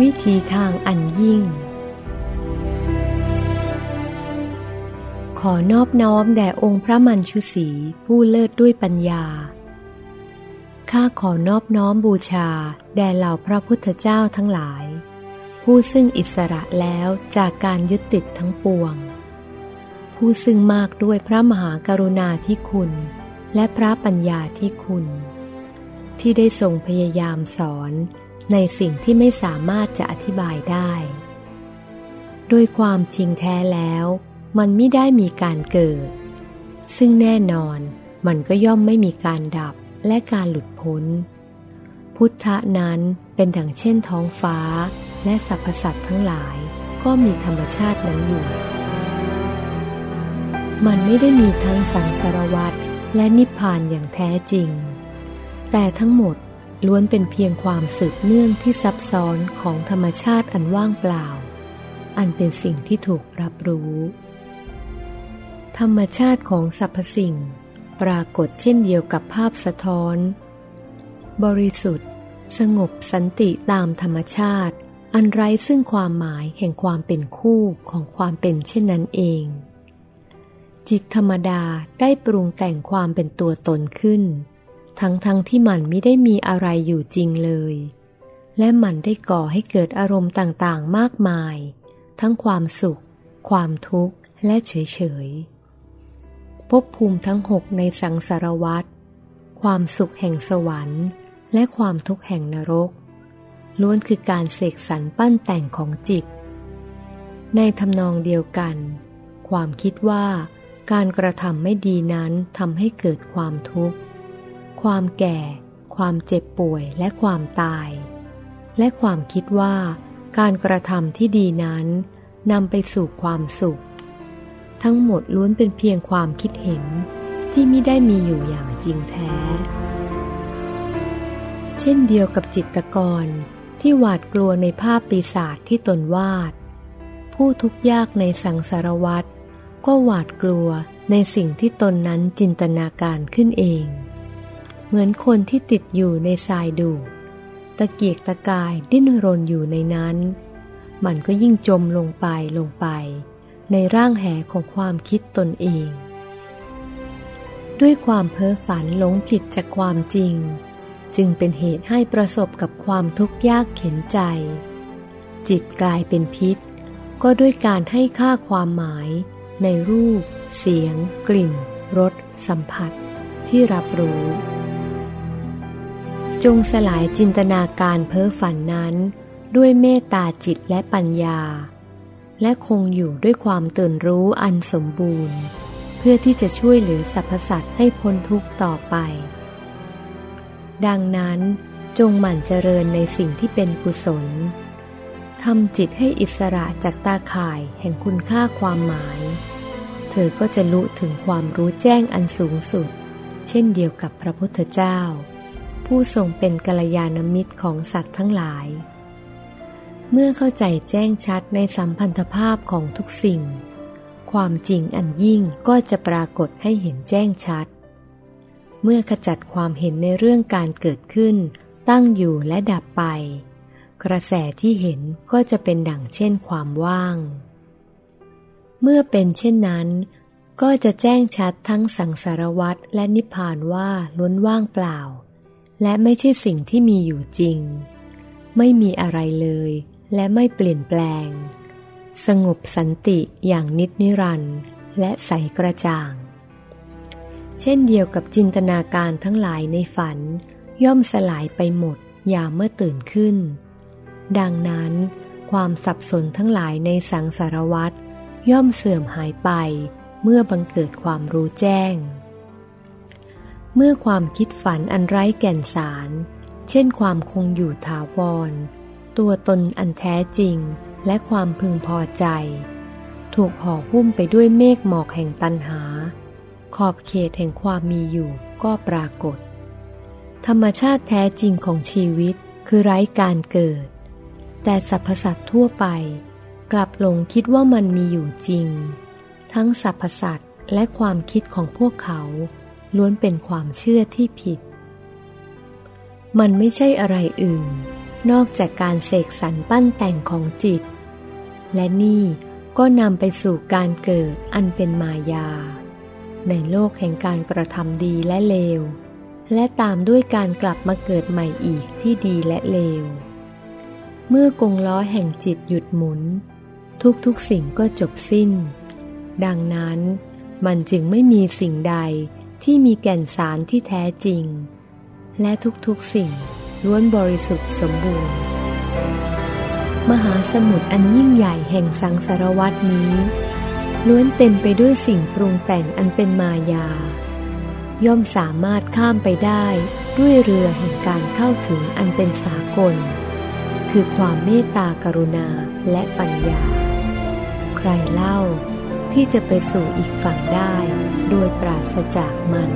วิธีทางอันยิ่ง ขอนอบน้อมแด่องค์พระมัญชุสีผู้เลิศด้วยปัญญา ข้าขอนอบน้อมบูชา แด่เหล่าพระพุทธเจ้าทั้งหลาย ผู้ซึ่งอิสระแล้วจากการยึดติดทั้งปวง ผู้ซึ่งมากด้วยพระมหากรุณาธิคุณ และพระปัญญาที่คุณที่ได้ทรงพยายามสอน ในสิ่งที่ไม่สามารถจะอธิบายได้ด้วยความจริงแท้แล้ว มันไม่ได้มีการเกิด ซึ่งแน่นอนมันก็ย่อมไม่มีการดับและการหลุดพ้น พุทธะนั้นเป็นดังเช่นท้องฟ้า และสรรพสัตว์ทั้งหลายก็มีธรรมชาตินั้นอยู่ มันไม่ได้มีทั้งสังสารวัตและนิพพานอย่างแท้จริง แต่ทั้งหมด ล้วนเป็นเพียงความสืบเนื่องที่ซับซ้อนของธรรมชาติอันว่างเปล่า อันเป็นสิ่งที่ถูกรับรู้ ธรรมชาติของสรรพสิ่ง ปรากฏเช่นเดียวกับภาพสะท้อน บริสุทธิ์ สงบสันติตามธรรมชาติ อันไร้ซึ่งความหมายแห่งความเป็นคู่ของความเป็นเช่นนั้นเอง จิตธรรมดาได้ปรุงแต่งความเป็นตัวตนขึ้น ทั้งทั้งที่มันไม่ได้มีอะไรอยู่จริงเลย และมันได้ก่อให้เกิดอารมณ์ต่างๆ มากมาย ทั้งความสุข ความทุกข์ และเฉยๆภพภูมิทั้งหกในสังสารวัฏความสุขแห่งสวรรค์ และความทุกข์แห่งนรก ล้วนคือการเสกสรรปั้นแต่งของจิต ในทำนองเดียวกัน ความคิดว่าการกระทำไม่ดีนั้นทำให้เกิดความทุกข์ ความแก่ ความเจ็บป่วยและความตาย และความคิดว่า การกระทำที่ดีนั้นนำไปสู่ความสุข ทั้งหมดล้วนเป็นเพียงความคิดเห็นที่ไม่ได้มีอยู่อย่างจริงแท้ เช่นเดียวกับจิตกรที่หวาดกลัวในภาพปีศาจที่ตนวาด ผู้ทุกข์ยากในสังสารวัตรก็หวาดกลัวในสิ่งที่ตนนั้นจินตนาการขึ้นเอง เหมือนคนที่ติดอยู่ในทรายดู ตะเกียกตะกายดิ้นรนอยู่ในนั้น มันก็ยิ่งจมลงไปลงไป ในร่างแหของความคิดตนเอง ด้วยความเพ้อฝันหลงผิดจากความจริง จึงเป็นเหตุให้ประสบกับความทุกข์ยากเข็นใจ จิตกลายเป็นพิษ ก็ด้วยการให้ค่าความหมาย ในรูป เสียง กลิ่นรสสัมผัสที่รับรู้ จงสลายจินตนาการเพ้อฝันนั้น ด้วยเมตตาจิตและปัญญา และคงอยู่ด้วยความตื่นรู้อันสมบูรณ์ เพื่อที่จะช่วยเหลือสรรพสัตว์ให้พ้นทุกข์ต่อไป ดังนั้นจงหมั่นเจริญในสิ่งที่เป็นกุศลทำจิตให้อิสระจากตาข่ายแห่งคุณค่าความหมาย เธอก็จะลุถึงความรู้แจ้งอันสูงสุด เช่นเดียวกับพระพุทธเจ้า ผู้ทรงเป็นกัลยาณมิตรของสัตว์ทั้งหลาย เมื่อเข้าใจแจ้งชัดในสัมพันธภาพของทุกสิ่ง ความจริงอันยิ่งก็จะปรากฏให้เห็นแจ้งชัด เมื่อขจัดความเห็นในเรื่องการเกิดขึ้น ตั้งอยู่และดับไป กระแสที่เห็นก็จะเป็นดังเช่นความว่าง เมื่อเป็นเช่นนั้นก็จะแจ้งชัดทั้งสังสารวัตรและนิพพานว่าล้วนว่างเปล่า และไม่ใช่สิ่งที่มีอยู่จริง ไม่มีอะไรเลย และไม่เปลี่ยนแปลง สงบสันติอย่างนิจนิรันดร์และใสกระจ่าง เช่นเดียวกับจินตนาการทั้งหลายในฝัน ย่อมสลายไปหมดยามเมื่อตื่นขึ้น ดังนั้นความสับสนทั้งหลายในสังสารวัตรย่อมเสื่อมหายไปเมื่อบังเกิดความรู้แจ้ง เมื่อความคิดฝันอันไร้แก่นสาร เช่นความคงอยู่ถาวร ตัวตนอันแท้จริงและความพึงพอใจ ถูกห่อหุ้มไปด้วยเมฆหมอกแห่งตันหา ขอบเขตแห่งความมีอยู่ก็ปรากฏ ธรรมชาติแท้จริงของชีวิตคือไร้การเกิด แต่สรรพสัตว์ทั่วไป กลับหลงคิดว่ามันมีอยู่จริง ทั้งสรรพสัตว์และความคิดของพวกเขา ล้วนเป็นความเชื่อที่ผิด มันไม่ใช่อะไรอื่น นอกจากการเสกสรรปั้นแต่งของจิต และนี่ก็นำไปสู่การเกิดอันเป็นมายา ในโลกแห่งการกระทำดีและเลว และตามด้วยการกลับมาเกิดใหม่อีกที่ดีและเลว เมื่อกงล้อแห่งจิตหยุดหมุน ทุกๆสิ่งก็จบสิ้น ดังนั้นมันจึงไม่มีสิ่งใด ที่มีแก่นสารที่แท้จริง และทุกๆสิ่งล้วนบริสุทธิ์สมบูรณ์ มหาสมุทรอันยิ่งใหญ่แห่งสังสารวัตนี้ ล้วนเต็มไปด้วยสิ่งปรุงแต่งอันเป็นมายา ย่อมสามารถข้ามไปได้ด้วยเรือแห่งการเข้าถึงอันเป็นสากล คือความเมตตากรุณาและปัญญา ใครเล่า ที่จะไปสู่อีกฝั่งได้ โดยปราศจากมัน